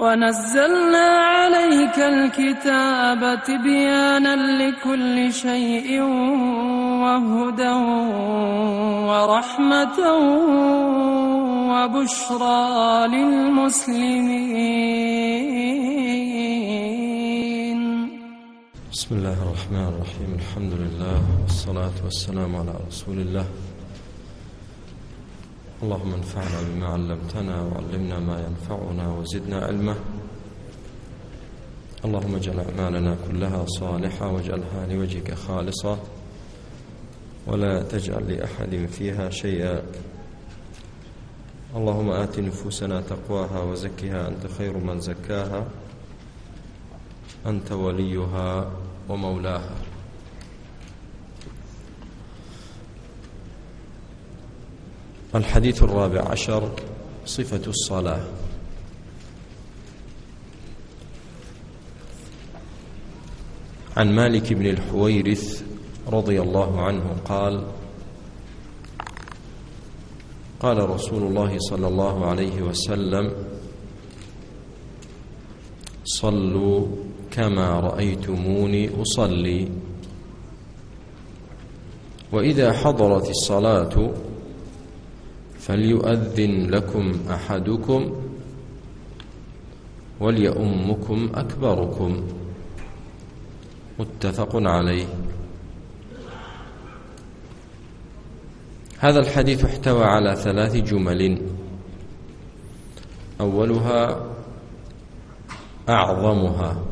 ونزلنا عليك الكتاب تبيانا لكل شيء وهدى ورحمة وبشرى للمسلمين بسم الله الرحمن الرحيم الحمد لله والصلاة والسلام على رسول الله اللهم انفعنا بما علمتنا وعلمنا ما ينفعنا وزدنا علما اللهم اجعل أعمالنا كلها صالحة واجعلها لوجهك خالصة ولا تجعل لأحد فيها شيئا اللهم آت نفوسنا تقواها وزكها أنت خير من زكاها أنت وليها ومولاها الحديث الرابع عشر صفة الصلاة عن مالك بن الحويرث رضي الله عنه قال قال رسول الله صلى الله عليه وسلم صلوا كما رأيتموني أصلي وإذا حضرت الصلاة فليؤذن لكم أحدكم وليؤمكم أكبركم متفق عليه هذا الحديث احتوى على ثلاث جمل أولها أعظمها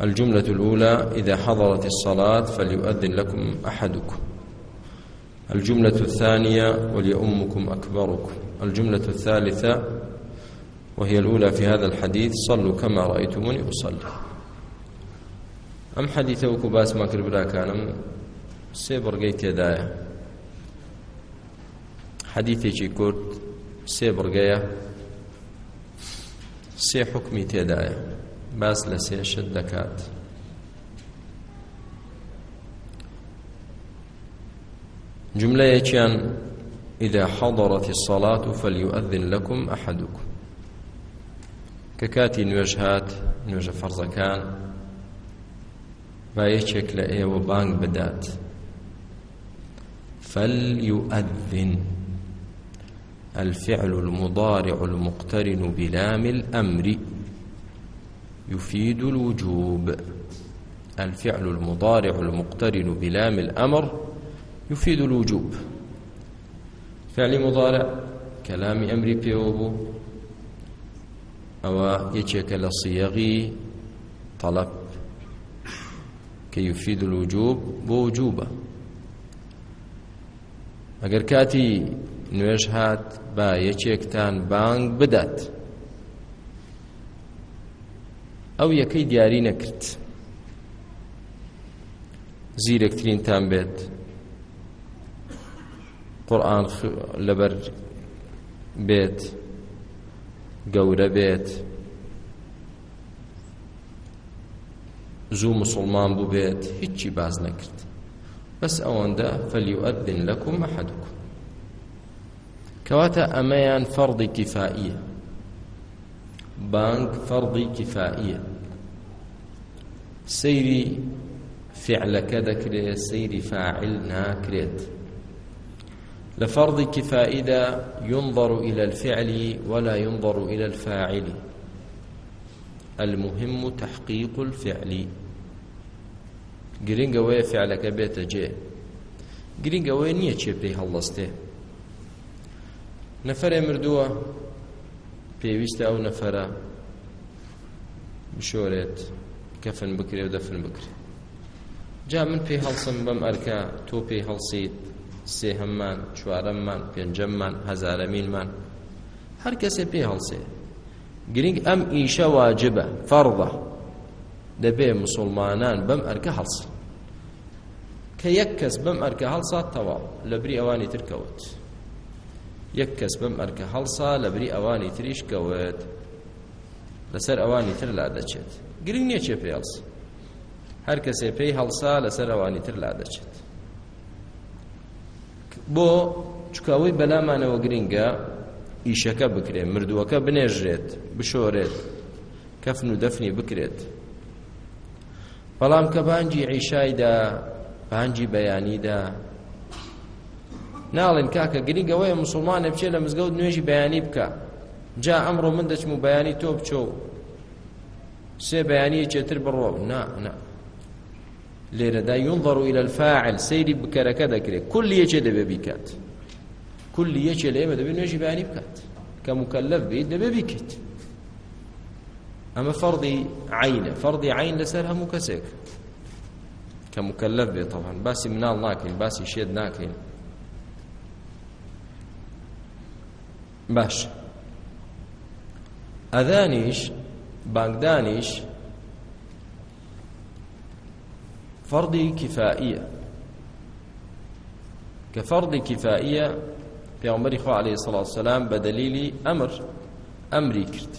الجملة الأولى إذا حضرت الصلاة فليؤذن لكم أحدكم الجملة الثانية وليؤمكم أكبركم الجملة الثالثة وهي الأولى في هذا الحديث صلوا كما رأيتموني أصلي أم حديث وكو باس ما كربلا كانم سي برقي تدايا حديثي شي كورت سي برقية سي حكمي تدايا باس لسي شد دكات جملەیەکیان ئیدا حەڵدەڕەتی سەڵات و فەلیوەدن لەکم ئەحەدوکم کە کاتی نوێژ هات نوێژە فەرزەکان با یەکێک لە ئێوە بانگ بدات فەلیوەدن الفعل المضارع المقترن بلام الأمر يفيد الوجوب الفعل المضارع المقترن بلام الأمر يفيد الوجوب فعل مضارع كلام أمر بيوبو أو يتشك لصيغ طلب كي يفيد الوجوب بوجوبه ئەگەر کاتی نوێژ هات با یەکێکتان بانگ بدات ئەو یەکەی دیاری نەکرد زیرەکترینتان بێت قورآن لەبەر بێت گەورە بێت زوو مسلمان بوو بێت هیچی باز نەکرد بەس ئەوەندە فەلیوەدن لەکم مەحەدکم کەواتە ئەمەیان فەڕدی کیفائیە بانگ فەڕدی کیفائیە سەیری فعلەکە دەکرێت سەیری فاعل ناکرێت لفرض كفائدة ينظر إلى الفعل ولا ينظر إلى الفاعل المهم تحقيق الفعل گرنگ ئەوەیە فعلەکە بێتە جێ گرنگ ئەوەیە نییە چێ پێی هەڵدەستێ نەفرێ مردووە پێویستە ئەو نەفرە بشۆرێت کەفن بکرێ و دەفن بکرێت جا من پێی هەڵسم بەم ئەرکە تۆ پێی هەڵسیت سێهەممان چوارەممان پێنجەممان هەزارەمینمان هەر کەسێ پێ هەڵسێ گرنگ ئەم ئیشە واجبە فەڕدە دەبێ مسلمانان بەم ئەرکە هەڵسن کە یەک کەس بەم ئەرکە هەڵسا تەواو لە بری ئەوانی ترکەوت یەک کەس بەم ئەرکە هەڵسا لە بری ئەوانی تریش کەوت لەسەر ئەوانی تر لا دەچێت گرنگ نییە چێ پێ هەڵسە هەر کەسێ پێی هەڵسا لەسەر ئەوانی تر لا دەچێت بۆ چکاوەی بەلامانەوە گرینگە ئیشەکە بکرێت مردووەکە بنێژرێت بشۆرێت کەفن و دەفنی بکرێت بەڵام کە بانگی عیشایدا بانگی بەیانیدا ناڵێن کاکە گرینگەوەیە مسلمانە بچێت لە مزگەوت نوێژی بەیانی بکە جا ئەمڕۆ من دەچم و بەیانی تۆ بچۆ سێ بەیانی چێتر بڕۆ نا نا لێرەدا ينظر إلى الفاعل سيري بکەرەکە دەکرێت كل یەکێ دەبێ بیکات كل یەکێ لە ئێمە دەبێت نوێژی بەیانی بکات کە مکەلەف بیت دەبێ بیکەیت ئەمە فەرضی عینە فەرضی عین لەسەر هەموو کەسێک کە مکەلەف بێت طبعا باسی مناڵ ناکەین باسی شێت ناکەین باش ئەذانیش بانگدانیش فەرضی کفائیە کە فەرضی کفائیە پێغمبەری خوا عەلەیهی سڵات وسەلام بە دەلیلی ئەمر ئەمری کرد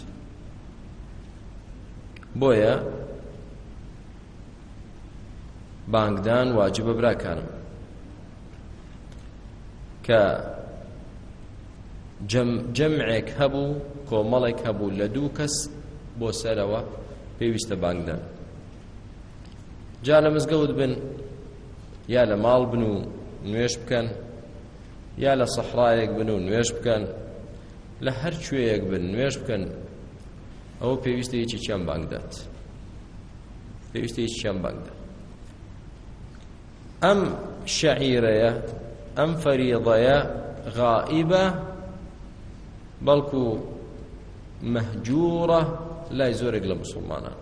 بۆیە بانگدان واجبە براکانم کە جەمعێک هەبوو کۆمەڵێک هەبوو لە دوو کەس بۆ سەرەوە پێویستە بانگدان جا لە مزگەوت بن یا لە ماڵ بن و نوێش بکەن یا لە سەحرایەک بن و نوێش بکەن لە هەر کوێیەک بن نوێش بکەن ئەوە پێویستەیەکی چەند بانگدات پێویستەیەکی چەند بانگدا ئەم شەعیرەیە ئەم فەریضەیە غائبە بەڵکو مەهجوورە لای زۆرێک لە مسلمانان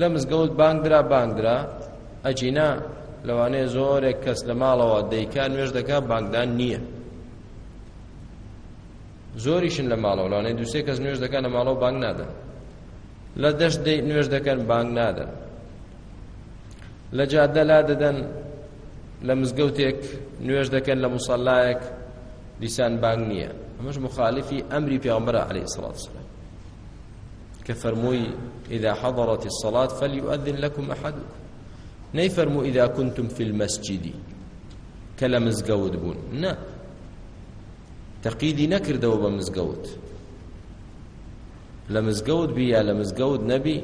لە مزگەوت بانگدرا بانگدرا ئەجینا لەوانەیە زۆرێک کەس لە ماڵەوە دەیکان وێژ دەکا بانگدان نییە زۆریشن لە ماڵەوە لەوانەیە دوسێ کەس نوێژ دەکەن لە ماڵەوە بانگ نادەن لە دەشت نوێژ دەکەن بانگ نادەن لە جادە لا دەدەن لە مزگەوتێک نوێژ دەکەن لە مسەلایەک دیسان بانگ نییە ئەمەش مخالفی ئەمری پێغەمبەر عەلەیهی سەڵات وسەلام كفرموي إذا حضرت الصلاة فليؤذن لكم أحدكم نيفرمو إذا كنتم في المسجد كلا مزقود بون نا تقيدي نكر دوبا مزقود لە مزگەوت بی یا لە مزگەوت نەبی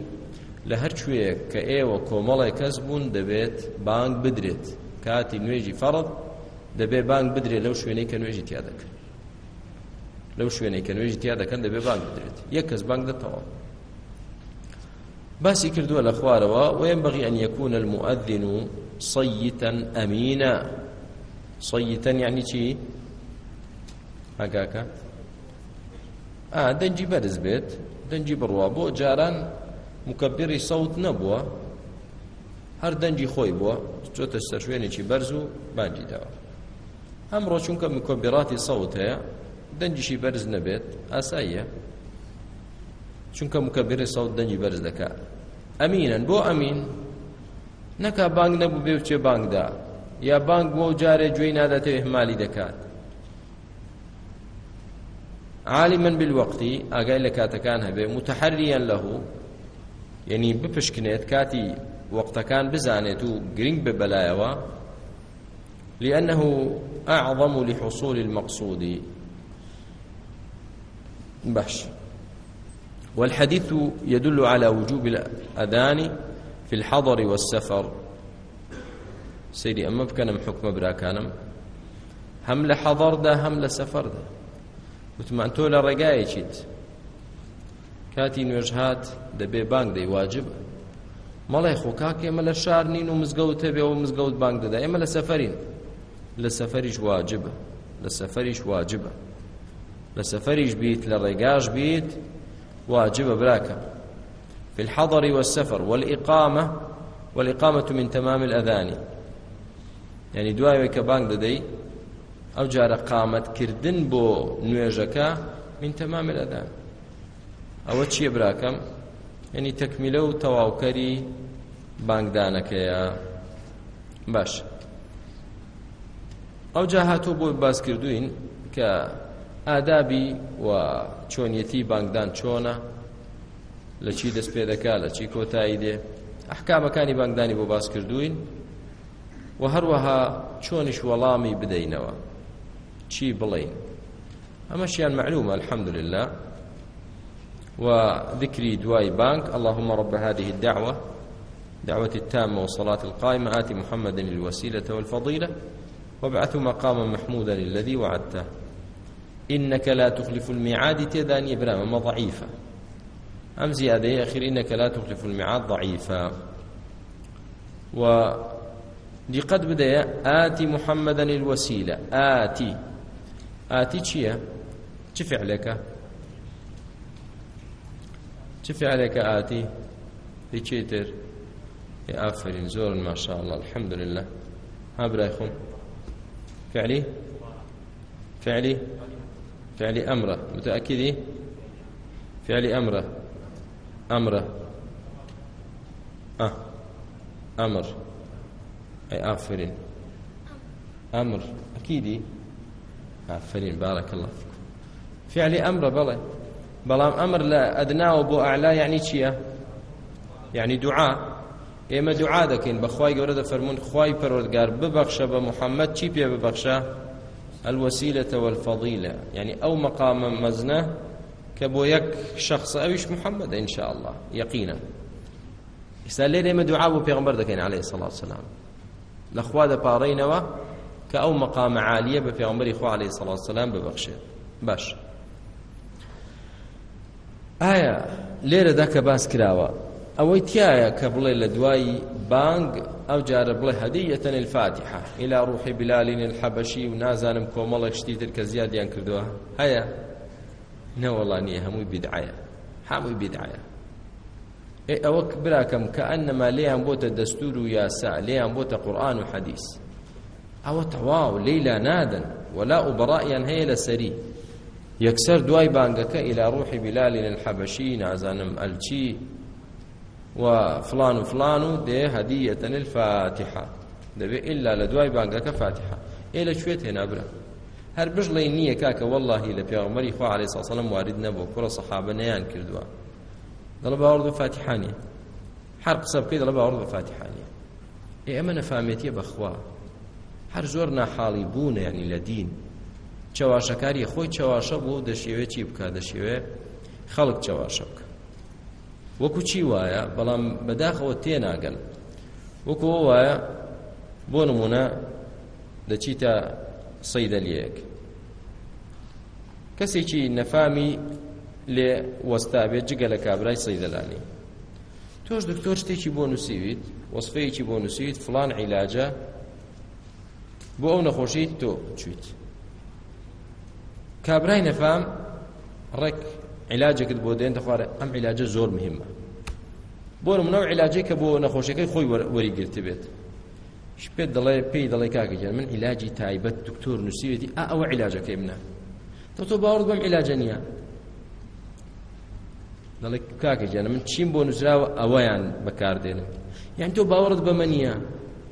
لە هەر کوێ کە ئێوە کۆمەڵی کەس بوون دەبێت بانگ بدرێت کاتی نوێژی فەڕەت دەبێ بانگ بدرێت لەو شوێنەی کە نوێژی تیا دەکەن لەو شوێنەی کە نوێژی تیا دەکەن دەبێ بانگ بدرێت یەک کەس بانگ دەتەوە باسی کردووە لە خوارەوە وينبغي أن يكون المؤذن صيتا أمينا صيتا يعني چی ئاگاکە ئا دەنجی بەرز بێت دەنجی بڕوا بۆ جاران مکەبیری سەوت نەبووە هەر دەنجی خۆی بووە چۆتە سەر شوێنێکی بەرز و بانجی داوە ئەمڕۆ چونکە مکۆبیراتی سەوت هەیە دەنجشی بەرز نەبێت ئاساییە چونکە مکەبیری سەوت دەنگی بەرز دەکات ئەمینەن بۆ ئەمین نەکا بانگ نەبوو بێ بچێ بانگدا یا بانگ بۆ جارێ گوێی نادەتەوێ هەمالی دەکات عالما بالوقتی ئاگای لە کاتەکان هەبێ متحەریان لەهو یعنی بپشکنێت کاتی وەقتەکان بزانێت و گرنگ بێ بەلایەوە لأنه أعظم لحصول المقصود بحش والحديث يدل على وجوب الأذان في الحضر والسفر سيدي أما بكنم حكم براكانم هم لحضر ده هم لسفر ده وتمان تۆ لە ڕێگایەکیت کاتی نوێژهات دەبێ بانگ دەی واجب مەڵێ خۆکاک ئێمە لە شار نین و مزگەوت هەبێەوە مزگەوت بانگ دەدا ئێمە لە سەفرین لە سەفریش واجبە لە سەفریش واجبە لە سەفریش بیت لە ڕێگاش بیت واجبة براكة في الحضر والسفر والإقامة والإقامة من تمام الأذان يعني دواوي كبانك ددي أو جار قامت كردن بو نويجك من تمام الأذان أو تشي براكم يعني تكملة وتواوكري بانك دانك يا باش ئەو جاهاتۆ بۆ باس کردوین کە ئادابی و چۆنیەتی بانکدان چۆنە لە چی دەست پێ دەکا لە چی کۆتایی دێ ئەحکامەکانی بانکدانی بۆ باس کردوین و هەروەها چۆنیش وەڵامی بدەینەوە چی بڵین ئەمەشیان معلومە الحمد لله وذكري دواي بانك اللهم رب هذه الدعوة دعوة التامة والصلاة القائمة آت محمدا الوسيلة والفضيلة وابعثه مقاما محمودا الذي وعدته إنك لا تخلف الميعاد تداني برام ما ضعيفة أم زيادة أخير إنك لا تخلف الميعاد ضعيفة و دقت بدەیە ئاتی محەممەدەن الوەسیلە ئاتی ئاتی چییە؟ چ فعلەکە؟ چ فعلەکە ئاتی؟ بچێتر ئافرین زۆر ماشاءله الحمد لله ها برای خۆم فعلی؟ فعلی؟ فعل أمره متأكد فعل أمره أمره أه أمر أي آفرين أمر أكيد آفرين بارك الله فيكم فعل أمره بلى بەڵام ئەمر لە ئەدناوە بۆ ئالا یعنی چییە؟ یعنی دوعا ئێمە دوعا دەکەین بەخوای گەورە دەفەرمونون خی پەرۆردگار ببەخشە بە محەممەد چی پێ ببەخشە؟ الوسيلة والفضيلة يعني أو مقام مزنة كبويك شخص أويش محمد إن شاء الله يقينا ئێستال لێرە ئێمە دوعا بۆ پێغمبەر دەکەین عليه سڵات سلام لەخوا دەپارڕینەوە کە ئەو مەقامە عالیە بە پێغمبەری خوا عليه سڵات سلام ببەخشێت باش ئایا لێرەدا کە باس کراوە ئەوەی تایە کە بڵێ لە دوایی بانگ ئەو جارە بڵێ هەدیەتەن الفاتحة إلى روح بلال الحبشي ونازانم کۆمەڵێک شتی تر کە زیادیان کردووە هەیە نەوەڵا نییە هەمووی بدعایە هەمووی بدعایە ئەوە براکەم کە ئەنەما لێیان بۆتە دەستور و یاسا لێیان بۆتە قورآن و حەدیث ئەوە تەواو لەیلا نادن ولا ئوبڕائیان هەیە لە سەری یەکسەر دوای بانگەکە إلى روحی بلال الحبشي نازانم ئەلچی و فلان و فلان و دێ هەدیەتەن الفاتحة دەبێ إلا لە دوای بانگەکە فاتحة ئێ لە کوێت هێنابرا هەر بژڵێ نییە کاکە واللهی لە پێغمەری خوا عليه ساسەڵم وارد نەبوو کوڕە سەحابە نەیان کردووە دڵ باوەڕ بە فاتحانیە هەر قسە بکەیت دڵ باوەڕ بە فاتحانیە ئێ ئەمە نەفامێتیە بەخوا هەر زۆر ناحاڵی بوون ینی لە دین چەواشەکاری خۆی چەواشە بوو دەشێوێت چی بکە دەشێوێت خەڵک چەواشە بکە وەکو چی وایە بەڵام بەداخەوە تێناگەن وەکو وایە بۆ نمونە دەچیتە سەیدەلیەک کەسێکی نەفامی لێ وەستابێت جگە لە کابرای سەیدەلانی تۆش دکتۆر شتێکی بۆ نووسیویت وەصفەیەکی بۆ نووسیت فلان عیلاجە بۆ ئەو نەخۆشیت تۆ چیت کابرای نەفام ڕێک علاجێکت بۆ دێنتە خوارە ئەم علاجە زۆر مهمە بۆ نمونەو علاجەی کە بۆ نەخۆشیەکەی خۆی وەریگرتە بێت پێت دەڵێ پێی دەڵێ کاکەگەیان من علاجی تایبەت دکتۆر نووسیوێتی ئا ئەوە علاجەکەی منە تۆ تۆ باوەڕت بەم علاجە نییە دەڵێ کاکەگیانە من چیم بۆ نووسراوە ئەوەیان بەکاردێنم یان تۆ باوەڕت بەمە نییە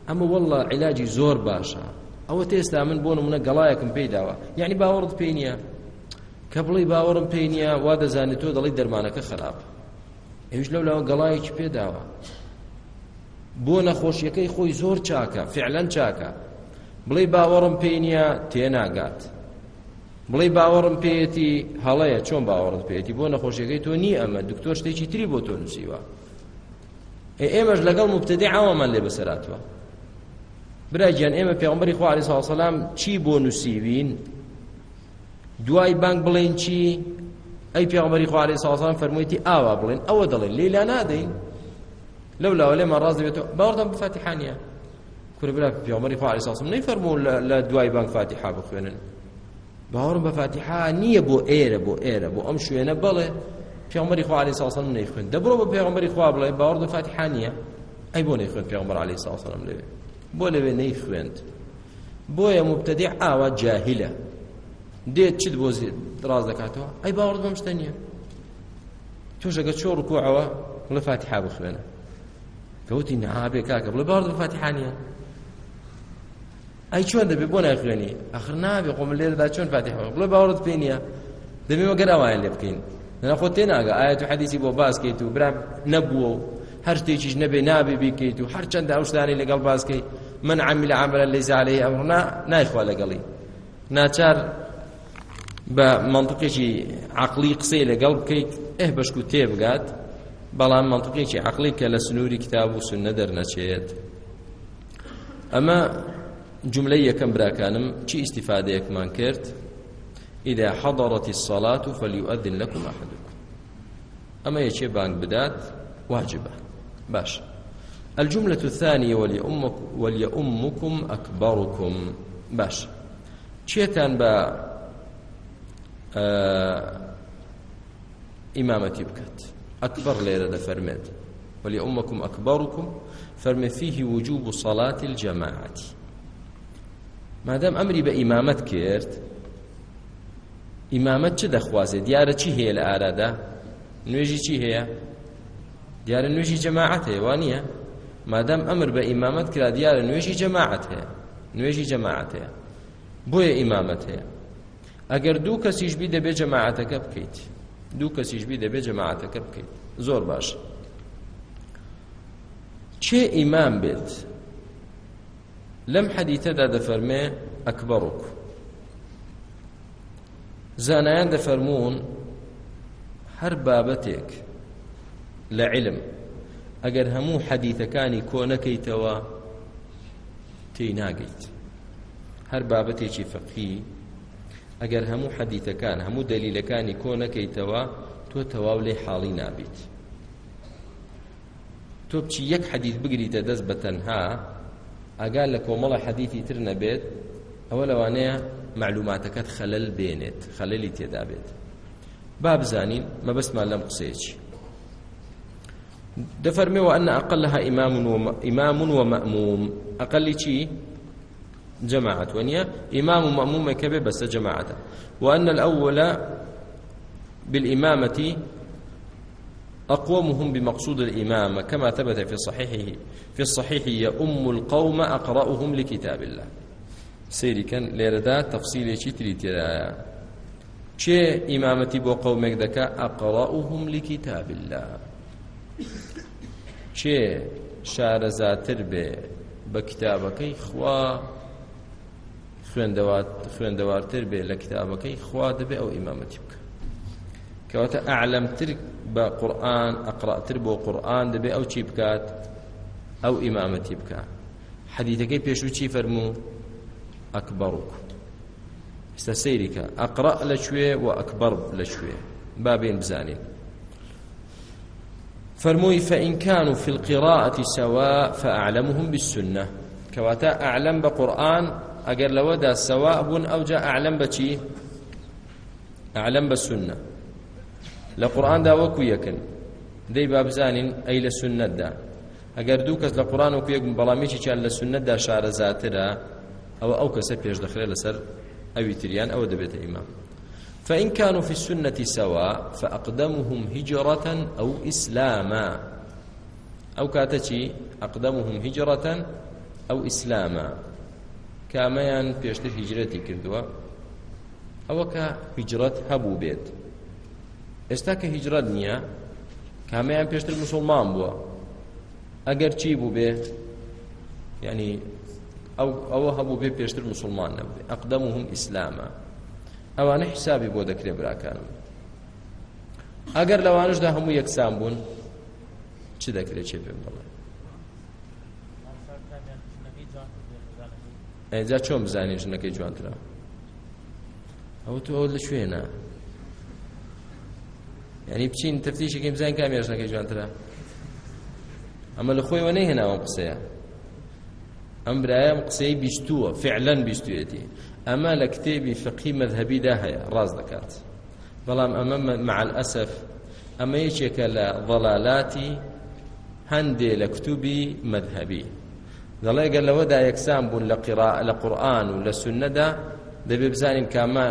ئەمە وەڵە علاجی زۆر باشە ئەوە تێستا من بۆ نمونە گەڵایەکم پێی داوە یعنی باوەڕت پێی نییە کە بڵی باوەڕم پێی نییە وا دەزانێت تۆ دەڵی دەرمانەکە خراپ ئەوش لەو لاوە گەڵایەکی پێداوە بۆ نەخۆشیەکەی خۆی زۆر چاکە فعلەن چاکە بڵی باوەڕم پێی نییە تێناگات بڵی باوەڕم پێەتی هەڵەیە چۆن باوەڕت پێێتی بۆ نەخۆشیەکەی تۆ نی ئەمە دکتۆر شتێکی تری بۆ تۆ نووسیوە ئێمەش لەگەڵ مبتدی ئاوامان لێ بەسەراتوە براجیان ئێمە پێغمبەری خوارد ساڵسەلام چی بۆ نووسیوین دوای بانگ بڵێن چی ئەی پێغمەری خوارێ سازان فەرموویتی ئاوا بڵێن ئەوە دەڵێن لێلا نادەین لەو لاوە لێمان ڕاز دەبێتەوە باوەڕدەم بفاتیحانیە کورە برا پێغمەری خوارێ سازم نەیفەرموو لە دوای بانگ فاتیحا بخوێنن باوەڕم بە فاتیحا نییە بۆ ئێرە بۆ ئێرە بۆ ئەم شوێنە بڵێ پێغمەری خوارێ سازم نەیخوێن دەبڕۆ بە پێغمەری خوا بڵێ باوەڕدە فاتیحا نییە ئەی بۆ نەیخوێن پێغمەر عەلەیهی ساسەلەم لەوێ بۆ لەوێ نەیخوێند بۆیە مبتەدیع ئاوا جاهیلە دێت چیت بۆ زیێت دراز دەکاتەوە ئەی باوەڕ بەم شتە نییە توشەکە چۆ ڕکوعەوە بڵێ فاتحا بخوێنە کەوتی نەهابێ کاکە بڵێ باوەڕ بە فاتحا نییە ئەی چۆن دەبێ بۆ نایخوێنی ئەخر نابێ قۆم لێرەدا چۆن فاتحەوە بڵێ باوەڕت پێ نییە دەبێ وەگەر ئەوان لێ بکەین لەنە خۆ تێناگە ئایا تو حەدیسی بۆ باسکەیت و برا نەبووە و هەر شتێکیش نەبێ نابێ بیکەیت و هەر چەندە ئەو شتانی لەگەڵ باسکەی من عەمیل عەمەلەن لەیس عەلەیهی ئەمڕنا نایخوا لەگەڵی ناچار بە منطقێکی عقلی قسەی لەگەڵ بکەیت ئەه بەشکو تێ بگات بەڵام منطقێکی عقلی کە لە سنووری کتاب و سنە دەرنەچێت ئەمە جملەی یەکەم براکانم چی ئیسیفادەیەکمان کرد ئیدا حەضڕەتی سەڵات و فەلیوئەدن لەکوم ئەحدکم ئەمە یەکێ بانگ بدات واجبە باش الجملة الثانية وليؤمكم أكبركم باش چێتان بە ئیمامەتی بکات ئەکبەر لێرە دەفەرمێت ولی ئەمەکم ئەکبەڕکم فەرمێ فیهی وجوب صلاة الجماعة مادام ئەمری بە ئیمامەت کرد ئیمامەت چه دەخوازێ دیارە چی هەیە لە ئارادا نوێژی چی هەیە دیارە نوێژی جەماعەت هەیە وانە مادام ئەمر بە ئیمامەت کرا دیارە نوێژی جەماعەت هەیە نوێژی جەماعەت هەیە بۆیە ئیمامەت هەیە ئەگەر دوو کەسیش بی دەبێت جەماعەتەکە بکەیت دوو کەسیش بی دەبێت جەماعەتەکە بکەیت زۆر باش چێ ئیمام بێت لەم حەدیتەدا دەفەرمێ ئەکبەڕک زانایان دەفەرمون هەر بابەتێک لە علم ئەگەر هەموو حەدیتەکانی کۆ نەکەیتەوە تێی ناگەیت هەر بابەتێکی فەقی ئەگەر هەموو حەدیتەکان هەموو دەلیلەکانی کۆ نەکەیتەوە تۆ تەواو لێ حاڵی نابیت تۆ بچی یەک حەدیت بگریتە دەست بە تەنها ئەگەر لە کۆمەڵە حەدیتی تر نەبێت ئەوە لەوانەیە معلوماتەکەت خەلل بێنێت خەلەلی تێدا بێت با بزانین مەبەستمان لەم قسەیەکی دەفەرمێەوە ئەن ئەقلها ئیمام و مەموم ئەقلی چی جماعة ونيا إمام ومأموم كبه بس جماعة وأن الأول بالإمامة أقومهم بمقصود الإمامة كما ثبت في صحيحه في الصحيح يؤم القوم أقرأهم لكتاب الله سيري كان ليردا تفصيلي شتري ترايا چه إمامتي بو قومك دكا أقرأهم لكتاب الله چه شارزاتر به بكتابك خوا خوێندەوارتر بێ لە کتابەکەی خوا دەبێ ئەو ئیمامەتی بکە کەواتە ئەعلمتر بە قورآن ئەقراتر بۆ قورآن دەبێ ئەو چی بکات ئەو ئیمامەتی بکە حەدیثەکەی پێشوو چی فەرموو ئەکبەڕوک ئێستا سەیری کە ئەقرا لەکوێ و ئەکبەر لەکوێ با بێن بزانین فرموي فإن كانوا في القراءة سواء فأعلمهم بالسنة كواتا أعلم بقرآن ئەگەر لەوەدا سەوا بوون ئەوجا ئەعلم بەچی ئەعلم بە سنە لە قورآاندا وەکو یەکن دەی با بزانین ئەی لە سنەتدا ئەگەر دوو کەس لە قورآان وەکو یەکم بەڵامێکی چیان لە سنەتدا شارەزاترە ئەوە ئەو کەسە پێش دەخرێت لەسەر ئەوی تریان ئەوە دەبێتە ئیمام فإن كانوا في السنة سواء فأقدمهم هجرة أو إسلاما أو كاتشي أقدمهم هجرة أو إسلاما کامەیان پێشتر هیجرەتی کردووە ئەوە کە هیجرەت هەبوو بێت ئێستا کە هیجرەت نییە کامەیان پێشتر مسلمان بووە ئەگەر چی بوو بێ ینی ئەوە هەبوو بێ پێشتر مسلمان نەبێ ئەقدەم و هەم ئیسلامە ئەوانە حیسابی بۆ دەکرێ براکانم ئەگەر لەوانشدا هەموو یەکسان بوون چ دەکرێت چێ پێم بڵێ ئەجا چۆن بزانین ژنەکەی جوانترا ئەو تۆ لە شوێنە ینی بچین تەفتیشێکی بزانین کامیان ژنەکەی جوانترا ئەمە لە خۆیەوە نەیهێناوەم قسەیە ئەم برایەم قسەی بیستووە فعلەن بیستوێتی ئەمە لە کتێبی فقی مذهبیدا هەیە ڕاز دەکات بەڵام ئەمە مع الأسف ئەمە یەکێکە لە ضەلالاتی هەندێ لە کتوبی مذهبی دەڵێ گەر لەوەدا یەکسان بوون لە قرا لە قورآن و لە سنەدا دەبێ بزانین کامە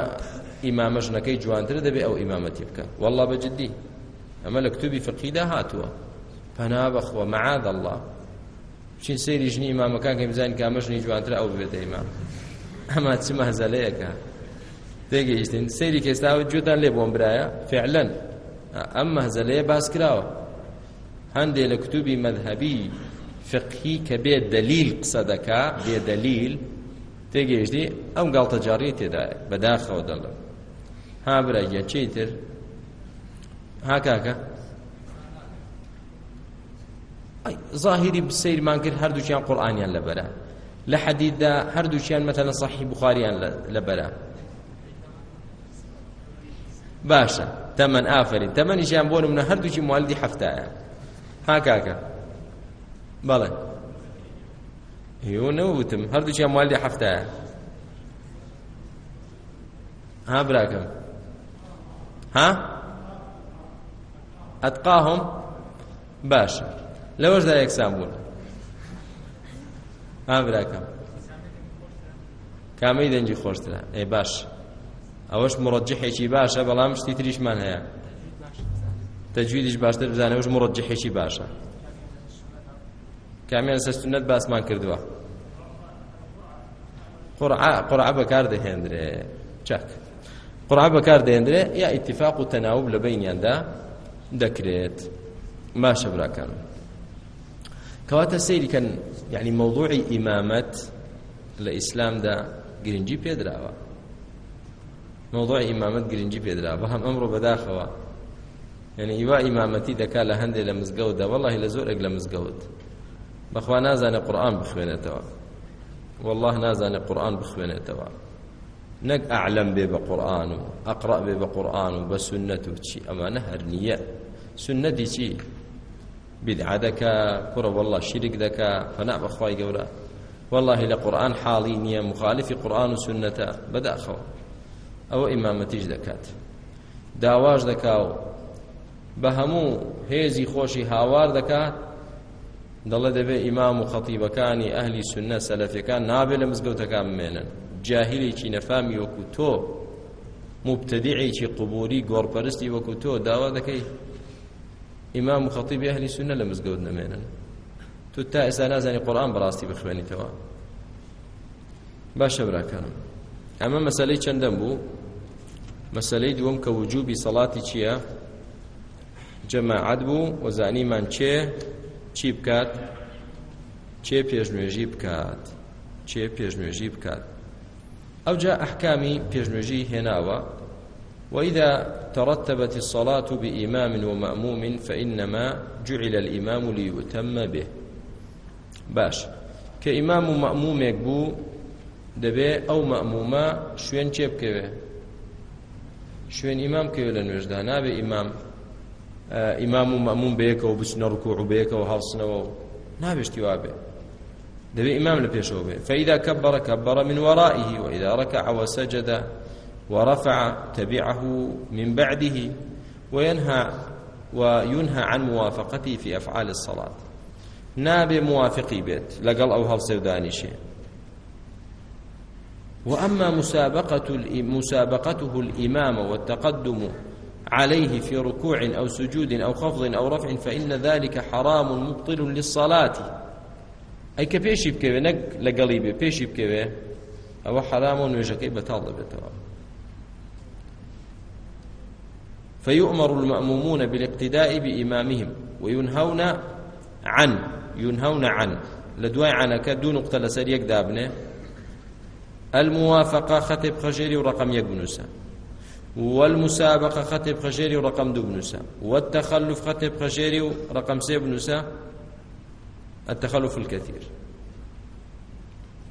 ئیمامە ژنەکەی جوانترە دەبێ ئەو ئیمامەتی بکە والله بەجددی ئەمە لە کتوبی فقیدا هاتووە پەنا بەخوە معاد الله بچین سەیری ژنی ئیمامەکان کە بزانین کامە ژنی جوانترە ئەو بێتە ئیمام ئەمە چ مەهزەلەیەکە تێگەیشتین سەیری کێستاوە جوتان لێ بۆم برایە فعلەن ئەم مەهزەلەیە باس کراوە هەندێک لە کتوبی مەذهبی فقهی کە بێ دلیل قسە دەکا بێ دلیل تێگەیشتی ئەم گاڵتە جاڕی تێدایە بەداخەوە دەڵم ها برایە چی تر ها کاکە ظاهری بسیرمان کرد هەردووچیان قورآانیان لەبەرە لە حەدیددا هەردووچیان مەتەنە سەحی بخاریان لەبەرە باشە تەمەەن ئافرین تەمەنیشیان بۆ منە هەردووچی موالیدی هەفتایە ها کاکە بەڵێ هیو نەوتم هەردووچیان مالی هەفتەیە ها براکەم ها ئەتقاهم باش لەوەشدا یەکسان بوون ها براکەم کامەی دەنجی خۆشترە ئێ باش ئەوەش مڕۆجیحێکی باشە بەڵام شتی تریشمان هەیە تەجویدیش باشتر بزانێ وش مڕۆجیحێکی باشە کامیان سەستونەت باسمان کردووە قڕع بەکار دەهێندرێ چاک قڕع بەکار دەهێندرێ یا ئیتفاق و تەناوب لە بینیاندا دەکرێت ماشە براکان کەواتە سەیریکەن یعنی مەوضوعی ئیمامەت لە ئیسلامدا گرنگی پێدراوە مەوضوعی ئیمامەت گرنگی پێدرا بە هەم ئەمڕۆ بەداخەوە یعنی هیوا ئیمامەتی دەکا لە هەندێک لە مزگەوتدا وەڵی لە زۆرێک لە مزگەوت بەخوا نازانێ قورآن بخوێنێتەوە والله نازانێ قورآن بخوێنێتەوە نەک ئەعلم بێ بە قورآن و ئەقرأ بێ بە قورآن و بە سنەت و چی ئەمانە هەر نییە سنەتی چی بدعە دەکا کوڕە والله شیرک دەکا فەنا بەخوای گەورە والله لە قورآن حاڵی نییە مخالفی قورآن و سنەتە بەداخەوە ئەوە ئیمامەتیش دەکات داواش دەکا و بە هەموو هێزی خۆشی هاوار دەکات دەڵە دەبێ ئیمام و خەتیبەکانی ئەهلی سنە سەلەفەکان نابێ لە مزگەوتەکان بمێنن جاهلێکی نەفامی وەکو تۆ مبتدعێکی قبوری گۆڕپەرستی وەکو تۆ داوا دەکەی ئیمام و خەتیب ئەهلی سنە لە مزگەوت نەمێنن تو تا ئێستا نازانی قورآن بەڕاستی بخوێنیتەوە باشە براکانم ئەمە مەسلەی چەندەم بوو مەسلەی دووەم کە وجوبی سەڵاتی چییە جەماعەت بوو وەزانیمان چێ چی بکات چێ پێشنوێژی بکات چێ پێشنوێژی بکات ئەوجا ئەحکامی پێشنوێژی هێناوە وإذا ترتبت الصلاة بإمام ومأموم فإنما جعل الإمام ليتم به باش كإمام ومأموم يكبو دەبێ ئەو مەمومە شوێن چێ بکەوێ شوێن ئیمام کەوێ لە نوێژدا نابێ ئیمام ئیمام و مەمون بەیەکەوە بچنە ڕکو و بەیەکەوە هەڵسنەوە نابێشتی وا بێ دەبێت ئیمام لە پێشەوە بێ فەیدا كبر كبر من ورائه وإذا ركع وسجد ورفع تبعه من بعده وينهى وينهى عن موافقته في أفعال الصلاة نابێ موافقی بێت لەگەڵ ئەو هەڵسێودانیشێ وأما مسابقة مسابقته الإمام والتقدم عليه في ركوع أو سجود أو خفض أو رفع فإن ذلك حرام مبطل للصلاة أي كبيشي بكوي نك لقليبي بيشي بكوي أو حرام ويجكي بتال بتوا فيؤمر المأمومون بالاقتداء بإمامهم وينهون عن ينهون عن لدواء عنك دون نقطة لسر يكدابنه الموافقة خطب خجيري ورقم يقنوسه والمسابقة خطب خجيري ورقم دو بنوسا والتخلف خطب خجيري ورقم سي بنوسا التخلف الكثير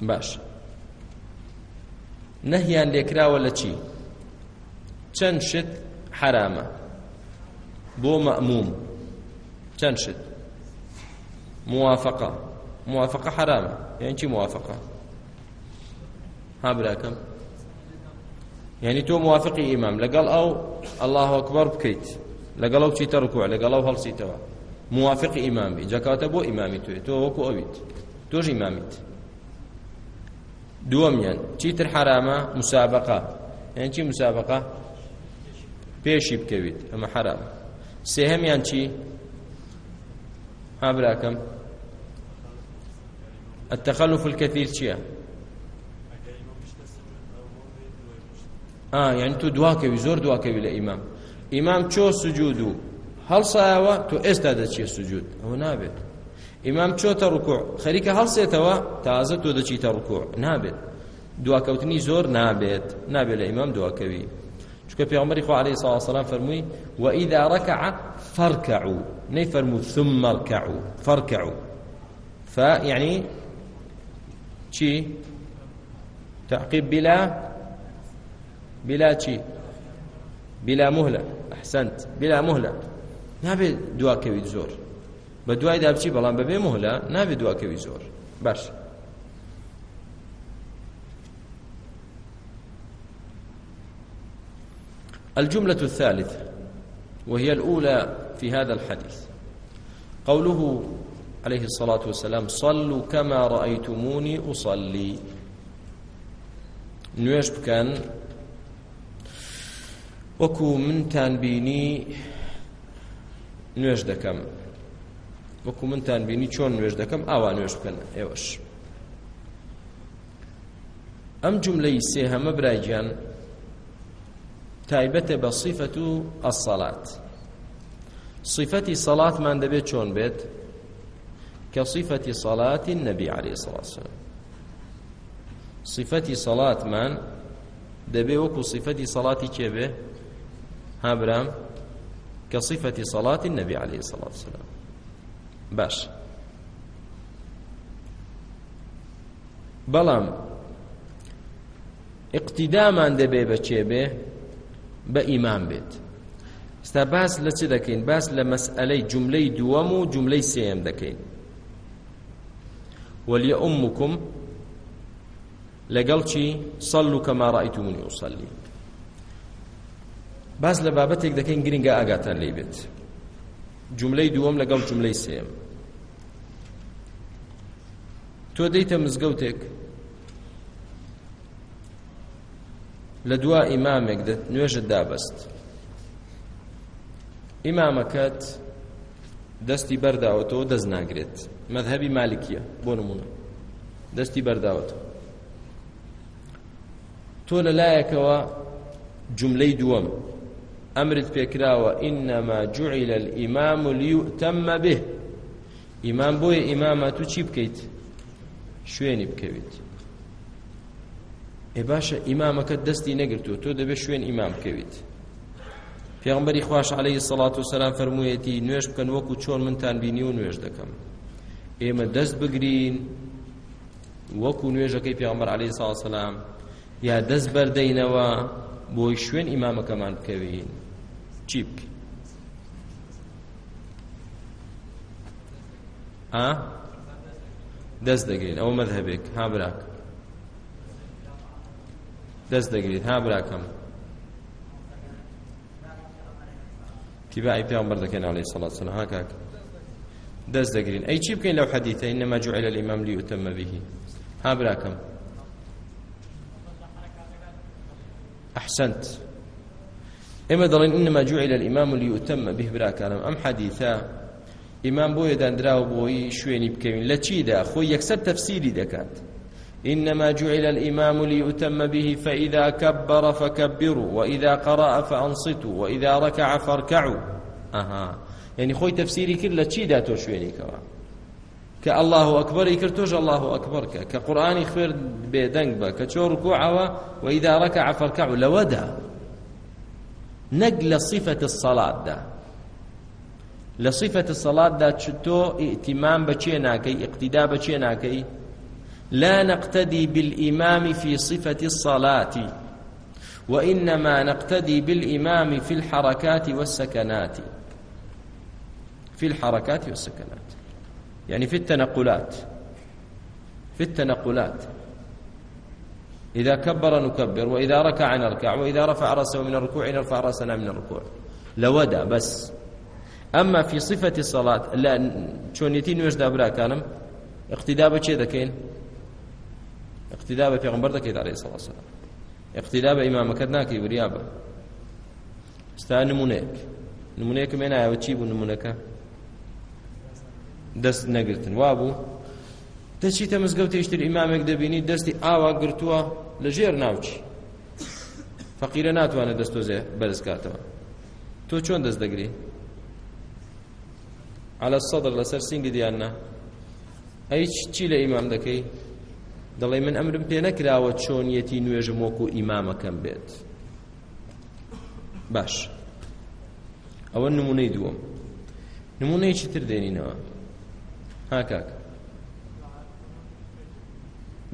باش نهيان ليكرا ولا شي چەند شت حرامە بۆ مەموم چەند شت موافقة موافقة حرامە یعنی چی موافقة ها براکەم یعنی تۆ موافقی ئیمام لەگەڵ ئەو الله ئەکبەر بکەیت لەگەڵ ئەو چیتە ڕکوع لەگەڵ ئەو هەڵسیتەوە موافقی ئیمامی جەکاتە بۆ ئیمامی توێ تۆ وەکو ئەویت تۆش ئیمامیت دووەمیان چیتر حرامە مسابقە یعنی چی مسابقە پێشی بکەویت ئەمە حرامە سێهەمیان چی ها براکەم التخلف الكثير چییە ئا یعنی تۆ دواکەوی زۆر دواکەوی لە ئیمام ئیمام چۆ سجود و هەڵسایەوە تۆ ئێستا دەچیە سجود ئەوە نابێت ئیمام چۆتە ڕکوع خەریکە هەڵسێتەوە تازە تۆ دەچیتە ڕکوع نابێت دواکەوتنی زۆر نابێت نابێت لە ئیمام دواکەوی چونکە پێغمبەری خوا عەلەیهی سڵاو سەلام فەرمووی وەئیدا ڕەکەع فەرکەعوا نەی فەرموو ثم ڕکەعوا فەرکەعوا فا یعنی چی تعقیب بلا بلا چی بلا مهلة احسنت بلا مهلة نابێ دواکەوی زۆر بە دوای دابچی بەڵام بەبێ مهلە نابێ دواکەوی زۆر باش الجملة الثالثة وهي الأولى في هذا الحديث قوله عليه الصلاة والسلام صلوا كما رأيتموني أصلي نويش بكان وەکو منتان بینی نوێژ دەکەم وەکو منتان بینی چۆن نوێژ دەکەم ئاوا نوێژ بکەن ئێوەش ئەم جملەی سێ هەمە برایگیان تایبەتە بە صیفەت و ئەسەڵات صیفەتی سەڵاتمان دەبێت چۆن بێت کە صیفەتی سەڵاتی نەبی عەلەیهی سەڵات وسەلام صیفەتی سەڵاتمان دەبێ وەکو صیفەتی سەڵاتی کێ بێ هابرام كصفة صلاة النبي عليه الصلاة والسلام باش بەڵام اقتیدامان دەبێ بە چێبێ بە ئیمان بێت ستا باس لە چ دەکەین باس لە مەسئلەی جملەی دووەم و جملەی سێم دەکەین وەلیە ئومکم لەگەڵ چی سەڵ و کەما ڕائیتمونی وسەلی باز لە بابەتێک دەکەین گرنگە ئاگاتان لێ بێت جملەی دووەم لەگەڵ جملەی سێم تۆ دەیتە مزگەوتێک لە دوا ئیمامێک نوێژت دابەست ئیمامەکەت دەستی بەرداوەتەوە دەست ناگرێت مەذهبی مالکیە بۆ نمونە دەستی بەرداوەتەوە تۆ لەلایەکەوە جملەی دووەم ئەمرت پێکراوە ئینەما جوعی لە ئیمام و لیوتەممە بێ ئیمان بۆیە ئیمامە تو چی بکەیت شوێنی بکەویت ێ باشە ئیمامەکەت دەستی نەگرتو تۆ دەبێت شوێن ئیمام بکەویت پێغمبەری خوش عليهەی سەڵات و سەران فەرموویەتی نوێش بکەن وەکو چۆن منتان بینی و نوێش دەکەم ئێمە دەست بگرین وەکو نوێژەکەی پێغمبەر عليه ساڵ سلام یا دەست بەردەینەوە بۆی شوێن ئیمامەکەمان بکەوین چی بکەی ئا دەست دەگرین ئەوە مەذهبێک ها براک دەست دەگرین ها براکەم تیباعی پێغەمبەر دەکەن عەلەیهی سەڵات سەلام ها کاک دەست دەگرین ئەی چی بکەین لەو حەدیثە ئینەما جوعل الإمام لیوتەمە به ها براکەم أحسنت ئێمە دەڵێن إنما جوعل الإمام ليؤتم به براکانم ئەم حەدیثە ئیمان بۆیە دانراوە بۆی شوێنی بکەوین لە چیدا خۆی یەکسەر تەفسیری دەکات إنما جعل الإمام ليتم به فإذا كبر فكبروا وإذا قرأ فأنصتوا وإذا ركع فاركعوا أها يعني خوي تفسيري كل لشي دا توشويني كوا كالله أكبر يكرتوج الله أكبر كقرآن خير بيدنك بك كشور كوعوا وإذا ركع فاركعوا لودا نەک لە صفەتە سەڵاتدا لە صفەتە سەڵاتدا چ تۆ ئیتیمان بەچێ ناکەی ئیقتیدا بەچێ ناکەی لا نقتدي بالإمام في صفة الصلاة وإنما نقتدي بالإمام في الحركات والسكنات في الحركات والسكنات يعني في التنقلات في التنقلات إذا كبر نكبر وإذا ركع نركع وإذا رفع رأسه من الركوع نرفع رأسنا من الركوع لودا بس أما في صفة الصلاة لا شونيتي نوجد أبرا كانم اقتداء بشي ذكين اقتداء بفيغمبر ذكيت عليه الصلاة والسلام اقتداء بإمامك ناكي بريابة ستا نمونەیەک نمونەیەکە مێنایەوە چی بوو نمونونەکە دەست نەگرتن وا بوو دەچیتە مزگەوت تێشتر ئیمامێک دەبینی دەستی ئاوا گرتووە لە ژێر ناوچی فەقیرە ناتوانێت دەستۆزێ بەرزکاتەوە تۆ چۆن دەست دەگری على الصدر لەسەر سنگی دیاننا ئەی چی لە ئیمام دەکەی دەڵێ من ئەمرم پێ نەکراوە چۆنیەتی نوێژم وەکو ئیمامەکەم بێت باش ئەوە نمونەی دووەم نمونەیەکی تر دێنینەوە هاکاک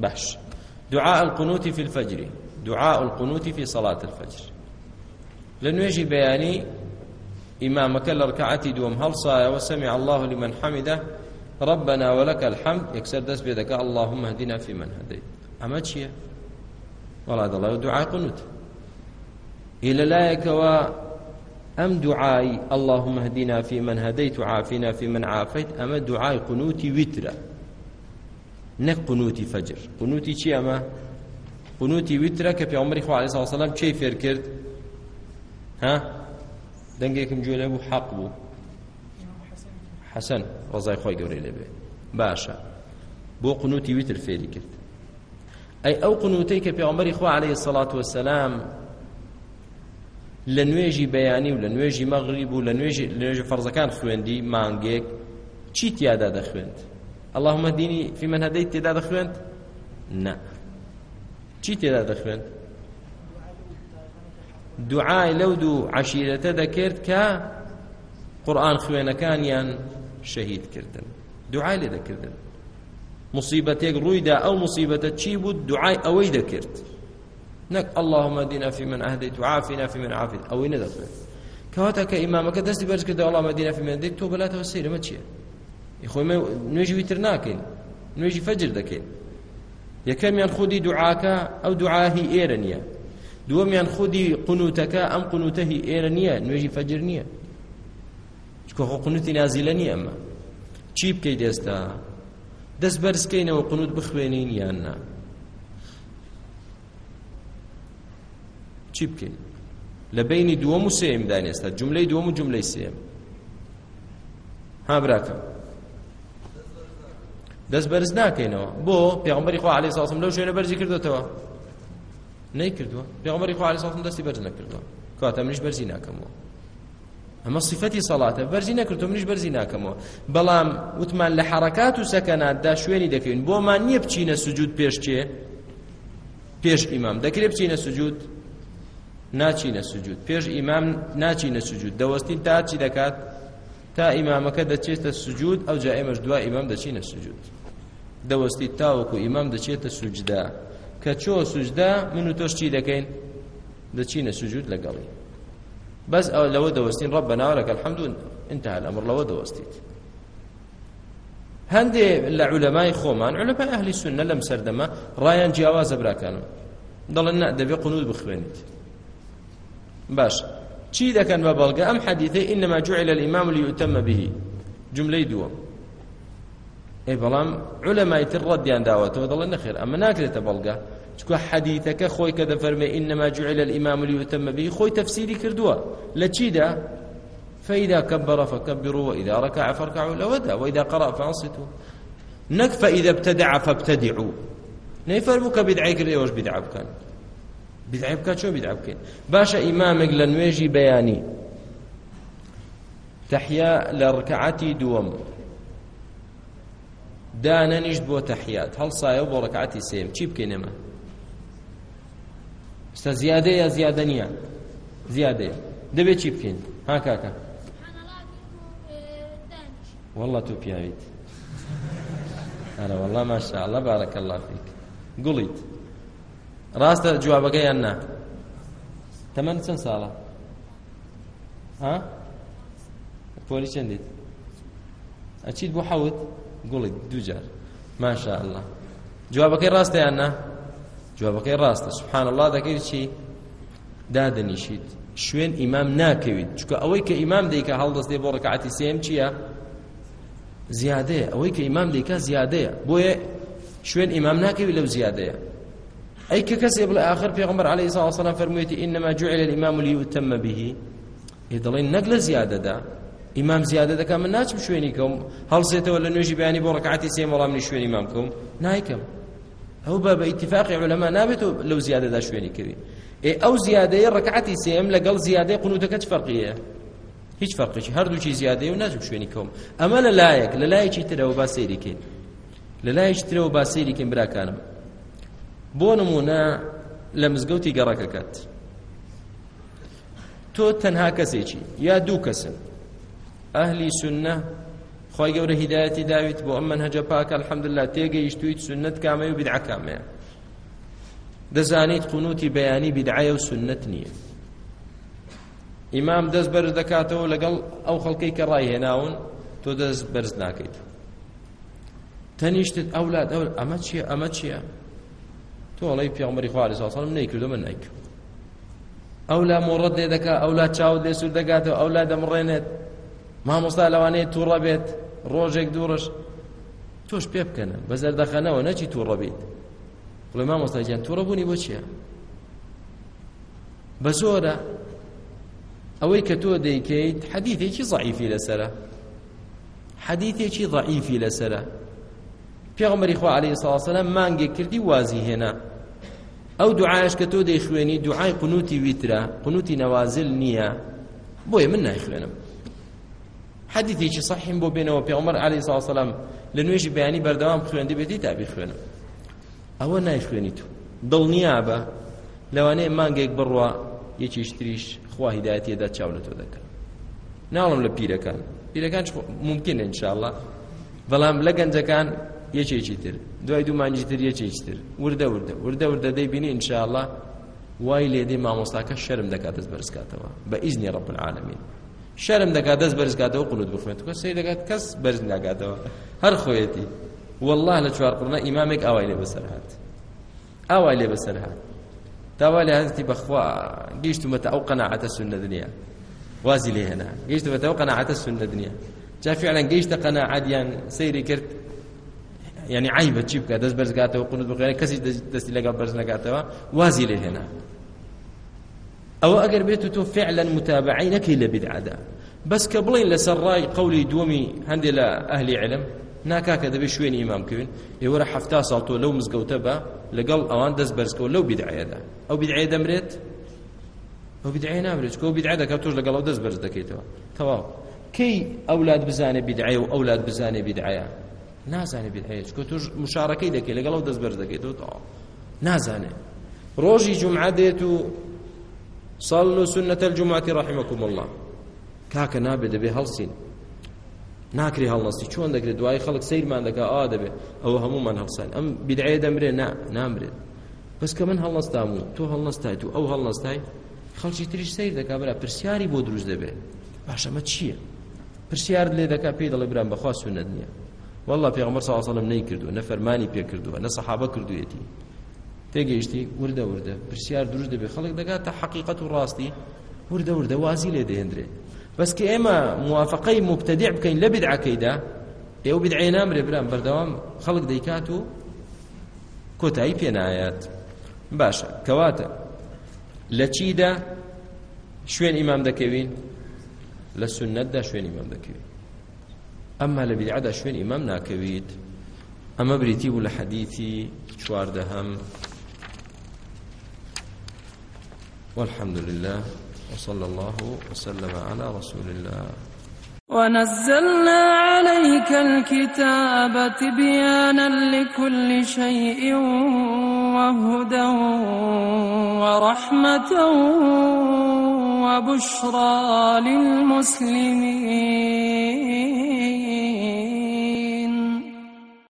باش دعاء القنوت في الفجر دعاء القنوت في صلاة الفجر لنوجي بياني إمامك لركعتي دوم هلصا وسمع الله لمن حمده ربنا ولك الحمد يكسر دس بيدك اللهم اهدنا في من هديت أما تشيه والله هذا الله دعاء قنوت إلى لايك و أم دعاي اللهم اهدنا في من هديت وعافنا في من عافيت أما دعاء قنوتي وتره نەک قنوتی فەجر قنوتی چی ئەمە قنوتی ویترە کە پێغەمبەری خوا عەلەیهی سەڵام چی فێر کرد ها دەنگێکم گوێ لێ بوو حەق بوو حەسەن ڕزای خۆی گەورەی لێبێ باشە بۆ قنوتی ویتر فێری کرد ئەی ئەو قنوتەی کە پێغەمبەری خوا عەلەیهی سەڵات وەسەلام لە نوێژی بەیانی و لە نوێژی مەغریب و لە نوێژی فەرزەکان خوێندی مانگێک چی تیادا دەخوێند اللهم اهدني فيمن هديت تدا دەخوێنند نه چی تێدا دەخوێنند دوعای لەو دوو عشیرەتە دەکرد کە قورآن خوێنەکانیان شەهید کردن دوعای لێ دەکردن مصیبەتێک ڕوویدا ئەو مصیبەتە چی بود دوعای ئەوەی دەکرد نەک اللهم اهدنا فيمن اهديت وعافنا فيمن عافيت ئەوەی نەدەخوێت کەواتە کە ئیمامەکە دەستی بەرز کردەوە اللهم اهدنا فيمن هديت تۆ بەلاتەوە سەیرەمە چییە خۆمە نوێژی ویتر ناکەین نوێژی فەجر دەکەین یەکەمیان خودی دوعاکە ئەو دوعاهی ئێرە نییە دووەمیان خودی قنوتەکە ئەم قنوتەهی ئێرە نییە نوێژی فەجر نییە چکۆ خۆ قنوتی نازیلە نییە ئەمە چی بکەیت ئێستا دەست بەرزکەینەوە قنوت بخوێنین یان نا چی بکەین لە بینی دووەم و سێمدان ئێستا جملەی دووەم و جملەی سێم ها براکەم دەست بەرز ناکەینەوە بۆ پێغمبەری خوا علی ساسم لەو شوێنە بەرزی کردوتەوە نەیکردووە پێغمبەری خوا علی ساسم دەستی بەرز نەکردووە کاتە منیش بەرزی ناکەمەوە ئەمە صفەتی سەڵاتە بەرزی نەکردو منیش بەرزی ناکەمەوە بەڵام وتمان لە حرکات و سەکەناتدا شوێنی دەکەین بۆمان نییە بچینە سوجود پێش چێ پێش ئیمام دەکرێت بچینە سوجود ناچینە سوجود پێش ئیمام ناچینە سوجود دەوەستین تا چی دەکات تا ئیمامەکە دەچێتە سوجود ئەو جا ئێمەش دوای ئیمام دەچینە سوجود دەوەستی تاوەکو ئیمام دەچێتە سوجدا کە چۆ سوجدا من و تۆش چی دەکەین دەچینە سوجود لەگەڵی بەس ئەو لەوە دەوەستین ڕەب بەناوەکە الحەمد انتهى الأمر لەوە دەوەستیت هەندێ لە عولەمای خۆمان عولەمای ئەهلی سنە لەم سەردەما ڕایان جیاوازە براکانم دەڵێن نە دەبێ قنوود بخوێنیت باش چی دەکەن بە بەڵگە ئەم حەدیثەی ئینەما جوعل الإمام لیوتەمە به جملەی دووەم ئەی بەڵام علەمایتر ڕەدیان داوەتەوە دەڵێن نەخێر ئەمە ناکرێتە بەڵگە چکە حەدیتەکە خۆی کە دەفەرمێ إنما جعل الإمام ليتم به خۆی تەفسیری کردووە لە چیدا فإذا كبر فكبروا وإذا ركع فاركعوا لودا وإذا قرأ فأنصتوا نەک فإذا ابتدع فابتدعوا نەیفەرموو کە بدعی کرد ئێوەش بدعا بکەن بدعی بکات چۆ بدعا بکەین باشە ئیمامێک لە نوێژی بەیانی تەحیا لە ڕکعەتی دووەم دانەنیشت بۆ تەحیات هەڵسایە و بۆ ڕکعاتی سێم چی بکەینەمە ستا زیادەیە یا زیادە نییە زیادەیە دەبێت چی بکەین ها کاکە والله تو پیاویت ئەرە والله ماشاءالله بارەکە الله فیک گوڵیت ڕاستە جوابەکە یان نا تەمەند چەند ساڵە ها پۆلی چەندیت ئەچیت بۆ حەوت گوڵی دووجار ماشاء الله جوابەکەی ڕاستەیان نا جوابەکەی ڕاستە سبحان الله دەکەیت چی دادنیشیت شوێن ئیمام ناکەویت چکە ئەوەی کە ئیمام دیکە هەڵدەستێ بۆ ڕکعتی سێم چییە زیادەیە ئەوەی کە ئیمام دیکە زیادەیە بۆیە شوێن ئیمام ناکەوی لەو زیادەیە ئەی کە کەسێ بڵێ آخر پێغمبەر عەلەیهی سڵ سەلام فەرموویەتی ئینەما جوعیلە الئیمام لیوتەممە بیهی دەڵێن نەک لە زیادەدا ئیمام زیادە دەکەم من ناچم شوێنی کەم هەڵسێتەوە لە نوێژی بەیانی بۆ ڕکعتی سێ وەڵامنی شوێنی مام کەم نایکەم ئەو بە بە ئیتفاقی علەما نابێت و لەو زیادەدا شوێنی کردی ئێ ئەو زیادەیە ڕکعتی سێم لەگەڵ زیادەی قنوتەکە چ فەرقیە هیچ فەرقیش هەردووچی زیادەیە و ناچم شوێنی کەم ئەمە لەلایەک لەلایەکی ترەوە با سەیریکەین لەلایەک ترەوە با سەیریکەین براکانم بۆ نمونە لە مزگەوتی گەڕەکەکەت تۆ تەنها کەسێکی یا دوو کەسن ئەهلی سنە خۆی گەورە هیدایەتی داویت بۆ ئەم منهەجە پاکە الحەمدلله تێگەیشتویت سنت کامەی و بیدعە کامەیە دەزانیت قونوتی بەیانی بیدعایە و سنت نییە ئیمام دەست بەرز دەکاتەوە لەگەڵ ئەو خەڵکەی کە ڕایهێناون تۆ دەست بەرز ناکەیت تەنیشتت ئەولاد ئەو ئەمە چییە ئەمە چییە تۆ ئەڵی پیامەری خوارز ساڵم نەیکردو من نەیکرد ئەولا مۆڕەت لێ دەکات ئەولا چاوت لێ سوور دەگاتەوە ئەولا دەمڕێنێت مامۆستا لەوانەیە تووڕە بێت ڕۆژێک دوورش تۆش پێ بکەنە بەزەر دەخەنەوە نەچی تووڕە بیت بڵێ مامۆستا گیان تووڕە بوونی بۆ چییە بە زۆرە ئەوەی کە تۆ دەیکەیت حەدیثێکی زعیفی لەسرە حەدیثێکی ضعیفی لەسرە پێغمبەری خوا عليه الصلاة والسلام مانگێک کردی وازی هێنا ئەو دوعاش کە تۆ دەیخوێنی دوعای قنوتی ویترە قنوتی نەوازل نییە بۆیە من نایخوێنم حەدیثێکی صحیم بۆ بێنەوە پێعمەر عەلەیهی سەلام لە نوێژی بەیانی بەردەوام خوێندە بێتی تا بخوێنم ئەوە نایخوێنی تو دڵنیا بە لەوانەیە مانگێک بڕوا یەکیش تریش خوا هیدایەتیەدا چاو لە تۆ دەکەن ناڵم لە پیرەکان پیرەکان ممکن انشاءالله بەڵام لە گەنجەکان یەکێکی تر دوای دوو مانجی تر یەکێکی تر وردە وردە وردە وردە دەیبینی انشاءالله وای لێدەی مامۆستاکە شەرم دەکاتت بەرزکاتەوە بە ئیزنی ڕەب العالمین شەرم دەکات دەست بەرزگاتەوە قولت بخوێنێتەوە سەیر دەکات کەس بەرز ناگاتەوە هەر خۆیەتی والله لە چوار قڕنە ئیمامێک ئاوای لێ بەسەر هات ئاوای لێ بەسەر هات تاوا لە هەنتی بەخوا گەیشتمەتە ئەو قەناعەتە سنە دنیا وازی لێ هێنا گەیشتمەتە ئەو قەناعەتە سنە دنیا جا فعلا گەیشتە قەناعەتیان سەیری کرد یعنی عیبە چی بکە دەست بەرزگاتەوە قونت بخوێنێت کەسی دەستی لەگەڵ بەرز نەگاتەوە وازی لێ هێنا ئەوە ئەگەر بێت تۆ فعلا متابعی نەکەی لە بدعدا بەس کە بڵین لەسەر ڕای قولی دووەمی هەندێک لە ئەهلی علم ناکاکە دەبێت شوێنی ئیمام کوین ئێوەرە حفتا ساڵ تۆ لەو مزگەوتە بە لەگەڵ ئەوان دەست بەرزکەوت لەو بدعەدا ئەو بدعە دەمرێت ئەو بدعە نامرێت کۆ بدعە دەکات تۆش لەگەڵ ئەو دەست بەرز دەکەیتەوە تەواو کەی ئەولاد بزانێ بدعە و ئەولاد بزانێ بدعە نازانێ بدعە کۆ تۆش مشارەکەی دەکەی لەگەڵ ئەو دەست بەرز دەکەیتەوە نازانێ ڕۆژی جومعە دێت و صلوا سنة الجمعة رحمكم الله کاکە نابێت دەبێ هەڵسین ناکری هەڵنەسی چۆن دەکرێت دوای خەڵک سیرمان دەکا ئا دەبێ ئەوە هەمومان هەڵسان ئەم بیدعەیە دەمرێ نامرێت بەس کە من هەڵنەستام و تۆ هەڵنەستای تو ئەو هەڵنەستای خەڵکی تریش سیر دەکا برا پرسیاری بۆ دروست دەبێت باشەمە چییە پرسیار لێ دەکا پێی دەڵێ بران بەخوا سونەت نییە والله پێغمبەر صلی الله علیه و سلم نەیکردو نە فەرمانی پێ کردووە نە صحابە کردوێتی تێگەیشتی وردە وردە پرسیار دروست دەبێت خەڵک دەگاتە حقیقت و ڕاستی وردە وردە وازی لێ دەهێنرێ بەسکە ئێمە موافقەی مبتدع بکەین لە بدعەکەیدا ئێوە بدعێ نامرێ برام بەردەوام خەڵک دەیکات و کۆتایی پێنایەت باشە کەواتە لە چیدا شوێن ئیمام دەکەوین لە سنەتدا شوێن ئیمام دەکەوین ئەمما لە بدعەدا شوێن ئیمام ناکەویت ئەمە بریتی بوو لە حەدیثی چواردەهەم والحمد لله وصلى الله وسلم على رسول الله ونزلنا عليك الكتاب تبيانا لكل شيء وهدى ورحمة وبشرى للمسلمين